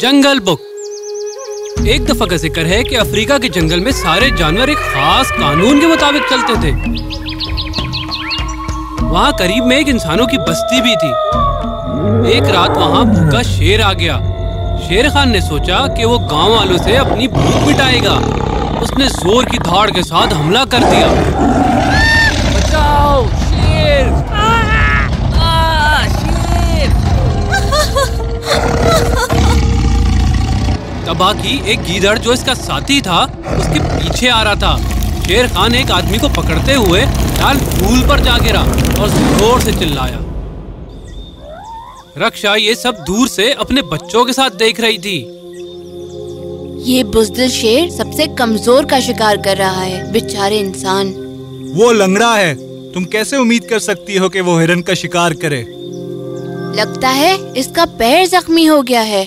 जंगल book. एक दफ़ा का ज़िक्र है कि अफ्रीका के जंगल में सारे जानवर एक खास कानून के मुताबिक चलते थे। वहाँ करीब में एक इंसानों की बस्ती भी थी। एक रात वहाँ भूखा शेर आ गया। शेर खान ने सोचा कि वो गाँव वालों से अपनी भूख मिटाएगा। उसने ज़ोर की धाड़ के साथ हमला कर दिया। बचाओ, शेर! तबाह की एक गीदड़ जो इसका साथी था उसके पीछे आ रहा था। शेर खान एक आदमी को पकड़ते हुए डाल फूल पर जा गिरा और ज़ोर से चिल्लाया। रक्षा ये सब दूर से अपने बच्चों के साथ देख रही थी। ये बुजदिल शेर सबसे कमज़ोर का शिकार कर रहा है बेचारे इंसान। वो लंगड़ा है। तुम कैसे उम्मीद कर सकती हो कि वो हिरन का शिकार करे? लगता है इसका पैर जख्मी हो गया है।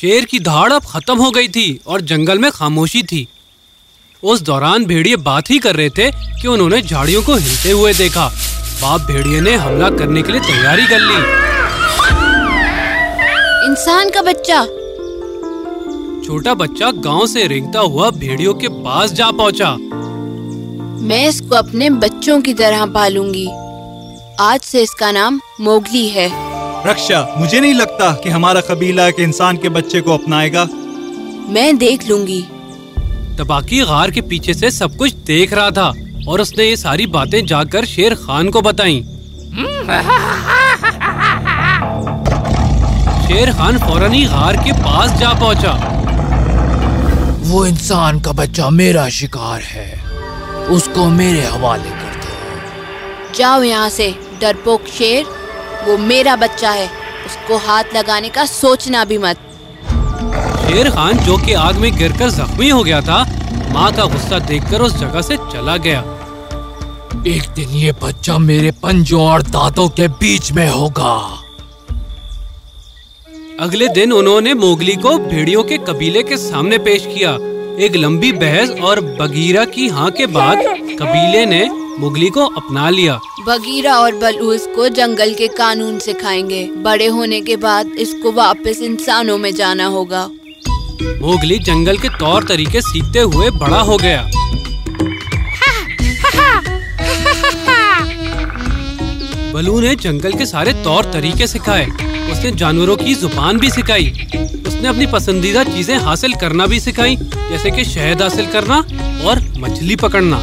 शेर की धाड़ अब खत्म हो गई थी और जंगल में खामोशी थी। उस दौरान भेड़िए बात ही कर रहे थे कि उन्होंने झाड़ियों को हिलते हुए देखा। बाप भेड़िए ने हमला करने के लिए तैयारी कर ली। इंसान का बच्चा। छोटा बच्चा गाँव से रेंगता हुआ भेड़ियों के पास जा पहुँचा। मैं इसको अपने बच्चों की तरह पालूँगी। आज से इसका नाम मोगली है। रक्षा मुझे नहीं लगता कि हमारा कबीला एक इंसान के बच्चे को अपनाएगा। मैं देख लूँगी। तबाकी गार के पीछे से सब कुछ देख रहा था और उसने ये सारी बातें जाकर शेर खान को बताई। शेर खान फ़ौरन ही गार के पास जा पहुँचा। वो इंसान का बच्चा मेरा शिकार है। उसको मेरे हवाले कर दो जाओ यहाँ से डरपोक शेर। वो मेरा बच्चा है। उसको हाथ लगाने का सोचना भी मत। शेर खान जो कि आग में गिरकर जख्मी हो गया था माँ का गुस्सा देखकर उस जगह से चला गया। एक दिन ये बच्चा मेरे पंजों और दांतों के बीच में होगा। अगले दिन उन्होंने मोगली को भेड़ियों के कबीले के सामने पेश किया। एक लंबी बहस और बगीरा की हाँ के बाद कबीले ने मुगली को अपना लिया। बगीरा और बलू इसको जंगल के कानून सिखाएँगे। बड़े होने के बाद इसको वापस इंसानों में जाना होगा। मोगली जंगल के तौर तरीके सीखते हुए बड़ा हो गया। बलू ने जंगल के सारे तौर तरीके सिखाए। उसने जानवरों की ज़ुबान भी सिखाई। उसने अपनी पसंदीदा चीज़ें हासिल करना भी सिखाई जैसे कि शहद हासिल करना और मछली पकड़ना।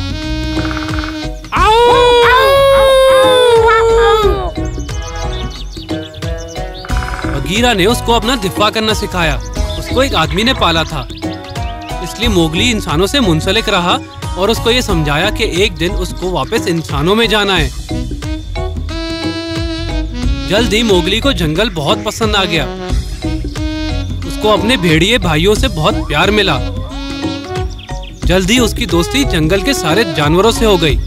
बगीरा ने उसको अपना दिफा करना सिखाया। उसको एक आदमी ने पाला था। इसलिए मोगली इंसानों से मुंसलिक रहा और उसको ये समझाया कि एक दिन उसको वापस इंसानों में जाना है। जल्द ही मोगली को जंगल बहुत पसंद आ गया। उसको अपने भेड़िए भाइयों से बहुत प्यार मिला। जल्द ही उसकी दोस्ती जंगल के सारे जानवरों से हो गई।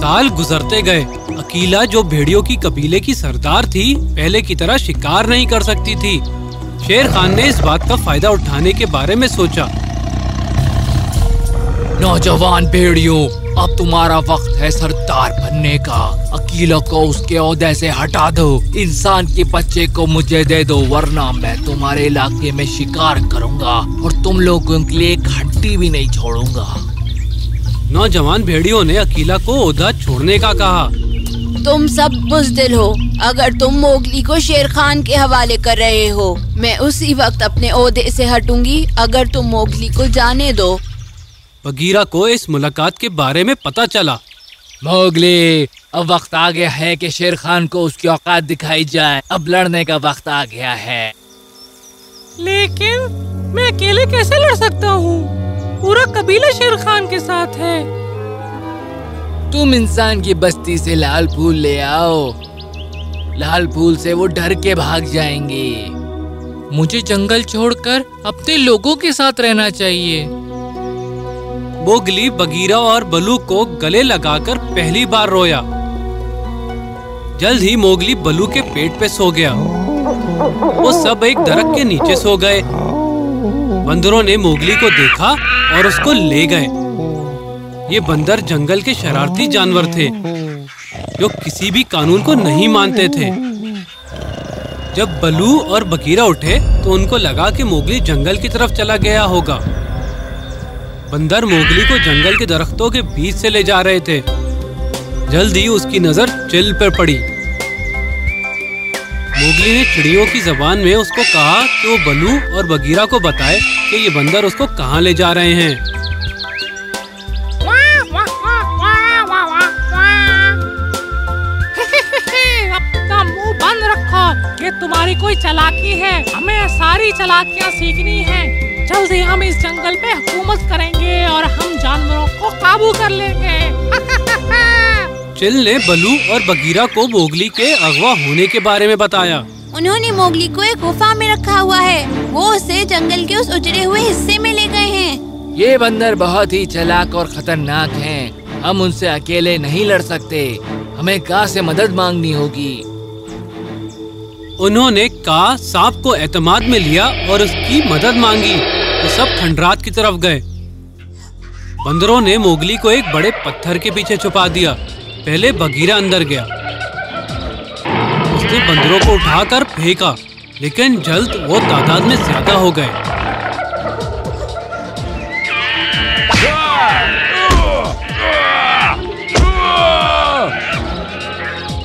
साल गुजरते गए। अकीला जो भेड़ियों की कबीले की सरदार थी, पहले की तरह शिकार नहीं कर सकती थी। शेर खान ने इस बात का फ़ायदा उठाने के बारे में सोचा। नौजवान भेड़ियों, अब तुम्हारा वक्त है सरदार बनने का। अकीला को उसके ओहदे से हटा दो। इंसान के बच्चे को मुझे दे दो, वरना मैं तुम्हारे इलाके में शिकार करूँगा और तुम लोगों के लिए एक हड्डी भी नहीं छोड़ूँगा। नौजवान भेड़ियों ने अकीला को ओहदा छोड़ने का कहा। तुम सब बुजदिल हो। अगर तुम मोगली को शेर खान के हवाले कर रहे हो मैं उसी वक्त अपने ओहदे से हटूँगी। अगर तुम मोगली को जाने दो। बगीरा को इस मुलाकात के बारे में पता चला। मोगली अब वक्त आ गया है कि शेर खान को उसकी औकात दिखाई जाए। अब लड़ने का वक्त आ गया है। लेकिन मैं अकेले कैसे लड़ सकता हूँ? पूरा कबीला शेर खान के साथ है। तुम इंसान की बस्ती से लाल फूल ले आओ। लाल फूल से वो डर के भाग जाएँगे। मुझे जंगल छोड़कर अपने लोगों के साथ रहना चाहिए। मोगली बगीरा और बलू को गले लगाकर पहली बार रोया। जल्द ही मोगली बलू के पेट पे सो गया। वो सब एक दरख्त के नीचे सो गए। बंदरों ने मोगली को देखा और उसको ले गए। ये बंदर जंगल के शरारती जानवर थे, जो किसी भी कानून को नहीं मानते थे। जब बलू और बगीरा उठे तो उनको लगा कि मोगली जंगल की तरफ़ चला गया होगा। बंदर मोगली को जंगल के दरख्तों के बीच से ले जा रहे थे। जल्द ही उसकी नज़र चिल पर पड़ी। मोगली ने चिड़ियों की जबान में उसको कहा कि वो बलू और बगीरा को बताए कि ये बंदर उसको कहाँ ले जा रहे हैं। रखो ये तुम्हारी कोई चलाकी है। हमें सारी चलाकियाँ सीखनी है। जल्दी हम इस जंगल पे हुकूमत करेंगे और हम जानवरों को काबू कर लेंगे। चिल ने बलू और बगीरा को मोगली के अगवा होने के बारे में बताया। उन्होंने मोगली को एक गुफा में रखा हुआ है। वो उसे जंगल के उस उजड़े हुए हिस्से में ले गए हैं। ये बंदर बहुत ही चलाक और खतरनाक हैं। हम उनसे अकेले नहीं लड़ सकते। हमें का से मदद मांगनी होगी? उन्होंने का सांप को एतमाद में लिया और उसकी मदद मांगी। वो सब खंडरात की तरफ़ गए। बंदरों ने मोगली को एक बड़े पत्थर के पीछे छुपा दिया। पहले बगीरा अंदर गया। उसने बंदरों को उठाकर फेंका, लेकिन जल्द वो तादाद में ज़्यादा हो गए।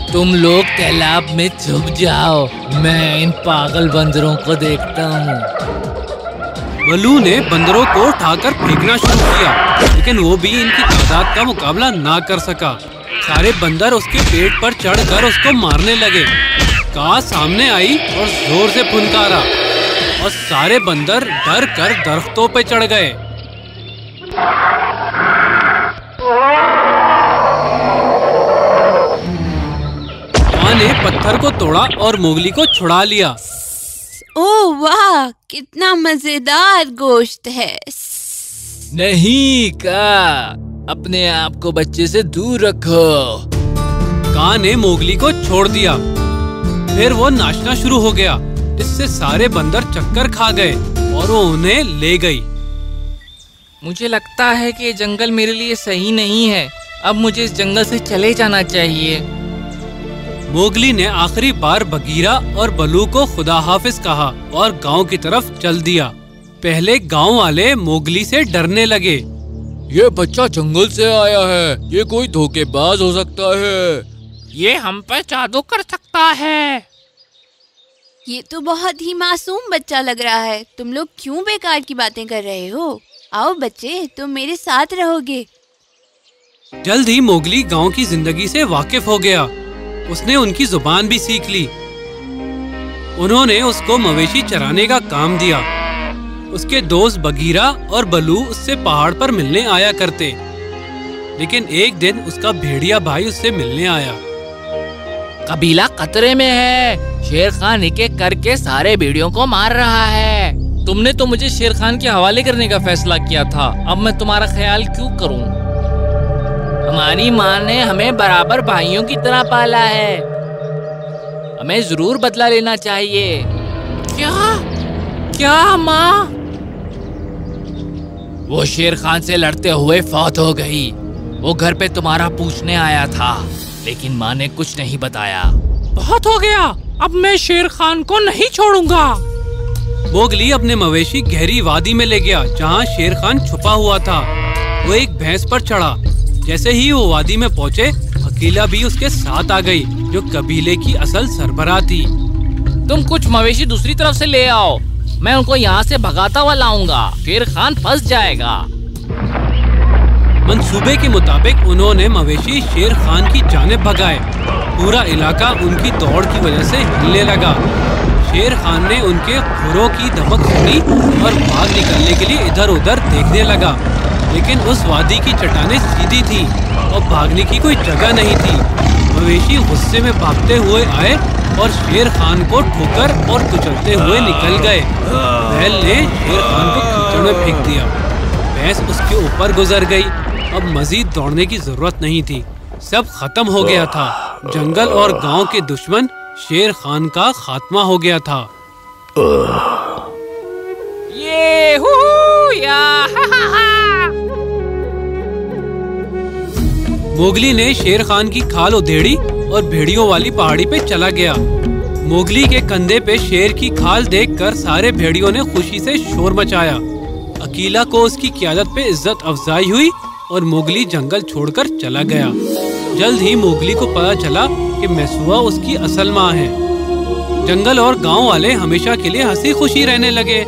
तुम लोग तालाब में छुप जाओ। मैं इन पागल बंदरों को देखता हूँ। बलू ने बंदरों को उठाकर फेंकना शुरू किया, लेकिन वो भी इनकी तादाद का मुकाबला ना कर सका। सारे बंदर उसके पेट पर चढ़कर उसको मारने लगे। का सामने आई और ज़ोर से फुनकारा, और सारे बंदर डर कर दरख्तों पे चढ़ गए। ने पत्थर को तोड़ा और मोगली को छुड़ा लिया। ओह वाह कितना मज़ेदार गोश्त है। नहीं का अपने आप को बच्चे से दूर रखो। कां ने मोगली को छोड़ दिया। फिर वो नाचना शुरू हो गया। इससे सारे बंदर चक्कर खा गए और वो उन्हें ले गई। मुझे लगता है कि ये जंगल मेरे लिए सही नहीं है। अब मुझे इस जंगल से चले जाना चाहिए। मोगली ने आखिरी बार बगीरा और बलू को खुदा हाफिज कहा और गाँव की तरफ़ चल दिया। पहले गाँव वाले मोगली से डरने लगे। ये बच्चा जंगल से आया है। ये कोई धोखेबाज हो सकता है। ये हम पर जादू कर सकता है। ये तो बहुत ही मासूम बच्चा लग रहा है। तुम लोग क्यों बेकार की बातें कर रहे हो? आओ बच्चे तुम मेरे साथ रहोगे। जल्द ही मोगली गाँव की ज़िंदगी से वाकिफ हो गया। उसने उनकी ज़ुबान भी सीख ली। उन्होंने उसको मवेशी चराने का काम दिया। उसके दोस्त बगीरा और बलू उससे पहाड़ पर मिलने आया करते। लेकिन एक दिन उसका भेड़िया भाई उससे मिलने आया। कबीला खतरे में है। शेर खान एक एक करके सारे भेड़ियों को मार रहा है। तुमने तो मुझे शेर खान के हवाले करने का फैसला किया था। अब मैं तुम्हारा ख्याल क्यों करूँ? हमारी माँ ने हमें बराबर भाइयों की तरह पाला है। हमें ज़रूर बदला लेना चाहिए। क्या? क्या माँ? वो शेर खान से लड़ते हुए फौत हो गई। वो घर पे तुम्हारा पूछने आया था, लेकिन माँ ने कुछ नहीं बताया। बहुत हो गया? अब मैं शेर खान को नहीं छोड़ूँगा। मोगली अपने मवेशी गहरी वादी में ले गया, जहाँ शेर खान छुपा हुआ था। वो एक भैंस पर चढ़ा। जैसे ही वो वादी में पहुँचे अकेला भी उसके साथ आ गई जो कबीले की असल सरबराह थी। तुम कुछ मवेशी दूसरी तरफ़ से ले आओ। मैं उनको यहाँ से भगाता हुआ लाऊँगा। शेर खान फंस जाएगा। मंसूबे के मुताबिक उन्होंने मवेशी शेर खान की जानिब भगाए। पूरा इलाका उनकी दौड़ की वजह से हिलने लगा। शेर खान ने उनके खुरों की धमक सुनी और भाग निकलने के लिए इधर उधर देखने लगा। लेकिन उस वादी की चट्टानें सीधी थी और भागने की कोई जगह नहीं थी। मवेशी गुस्से में भागते हुए आए और शेर खान को ठोकर और कुचलते हुए निकल गए। बैल ने शेर खान को कीचड़ में फेंक दिया। भैंस उसके ऊपर गुजर गई। अब मजीद दौड़ने की ज़रूरत नहीं थी। सब खत्म हो गया था। जंगल और गाँव के दुश्मन शेर खान का खात्मा हो गया था। ये हू या हा हा हा। मोगली ने शेर खान की खाल उधेड़ी और भेड़ियों वाली पहाड़ी पे चला गया। मोगली के कंधे पे शेर की खाल देखकर सारे भेड़ियों ने खुशी से शोर मचाया। अकीला को उसकी क्यादत पे इज़्ज़त अफजाई हुई और मोगली जंगल छोड़कर चला गया। जल्द ही मोगली को पता चला कि मैसुआ उसकी असल माँ है। जंगल और गाँव वाले हमेशा के लिए हँसी खुशी रहने लगे।